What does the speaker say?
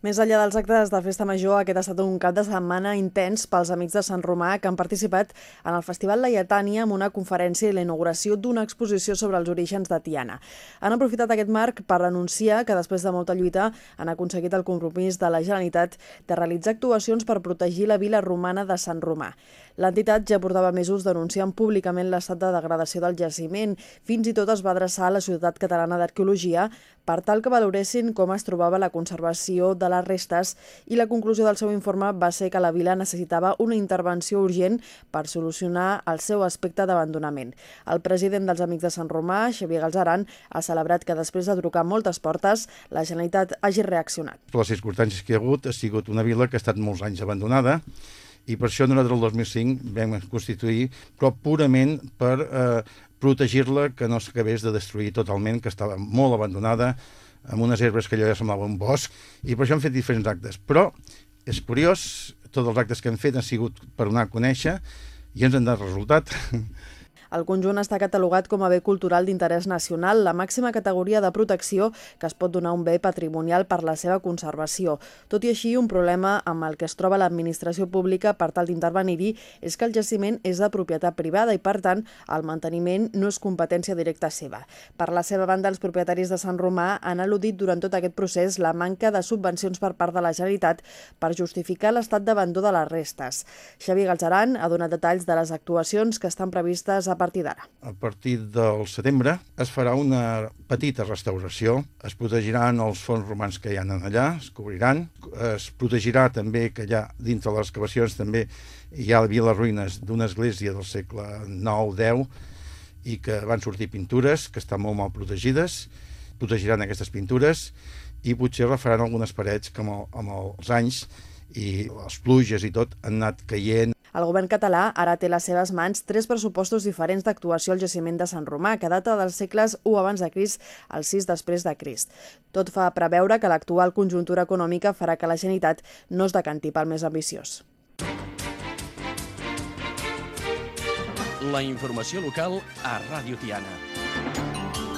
Més enllà dels actes de festa major, aquest ha estat un cap de setmana intens pels amics de Sant Romà que han participat en el Festival Laietània amb una conferència i la inauguració d'una exposició sobre els orígens de Tiana. Han aprofitat aquest marc per anunciar que després de molta lluita han aconseguit el compromís de la Generalitat de realitzar actuacions per protegir la vila romana de Sant Romà. L'entitat ja portava mesos denunciant públicament l'estat de degradació del jaciment. Fins i tot es va adreçar a la Societat Catalana d'Arqueologia per tal que valoressin com es trobava la conservació de les restes i la conclusió del seu informe va ser que la vila necessitava una intervenció urgent per solucionar el seu aspecte d'abandonament. El president dels Amics de Sant Romà, Xavier Galzeran, ha celebrat que després de trucar moltes portes, la Generalitat hagi reaccionat. Per les circumstàncies que hi ha hagut, ha sigut una vila que ha estat molts anys abandonada i per això nosaltres el 2005 vam constituir, però purament per eh, protegir-la que no s'acabés de destruir totalment, que estava molt abandonada, amb unes herbes que allò ja semblava un bosc, i per això hem fet diferents actes. Però és curiós, tots els actes que hem fet han sigut per donar a conèixer i ens han dat resultat. El conjunt està catalogat com a bé cultural d'interès nacional, la màxima categoria de protecció que es pot donar un bé patrimonial per la seva conservació. Tot i així, un problema amb el que es troba l'administració pública per tal d'intervenir-hi és que el jaciment és de propietat privada i, per tant, el manteniment no és competència directa seva. Per la seva banda, els propietaris de Sant Romà han al·ludit durant tot aquest procés la manca de subvencions per part de la Generalitat per justificar l'estat d'abandó de les restes. Xavi Galzeran ha donat detalls de les actuacions que estan previstes a partir d'ara. A partir del setembre es farà una petita restauració, es protegiran els fons romans que hi ha allà, es cobriran, es protegirà també que allà dintre les excavacions també hi ha les ruïnes d'una església del segle IX-X i que van sortir pintures que estan molt mal protegides, protegiran aquestes pintures i potser refaran algunes parets que amb, el, amb els anys i les pluges i tot han anat caient el govern català ara té a les seves mans tres pressupostos diferents d'actuació al jaciment de Sant Romà, que data dels segles 1 abans de Crist al 6 després de Crist. Tot fa preveure que l'actual conjuntura econòmica farà que la Generalitat no es decanti pel més ambiciós. La informació local a Ràdio Tiana.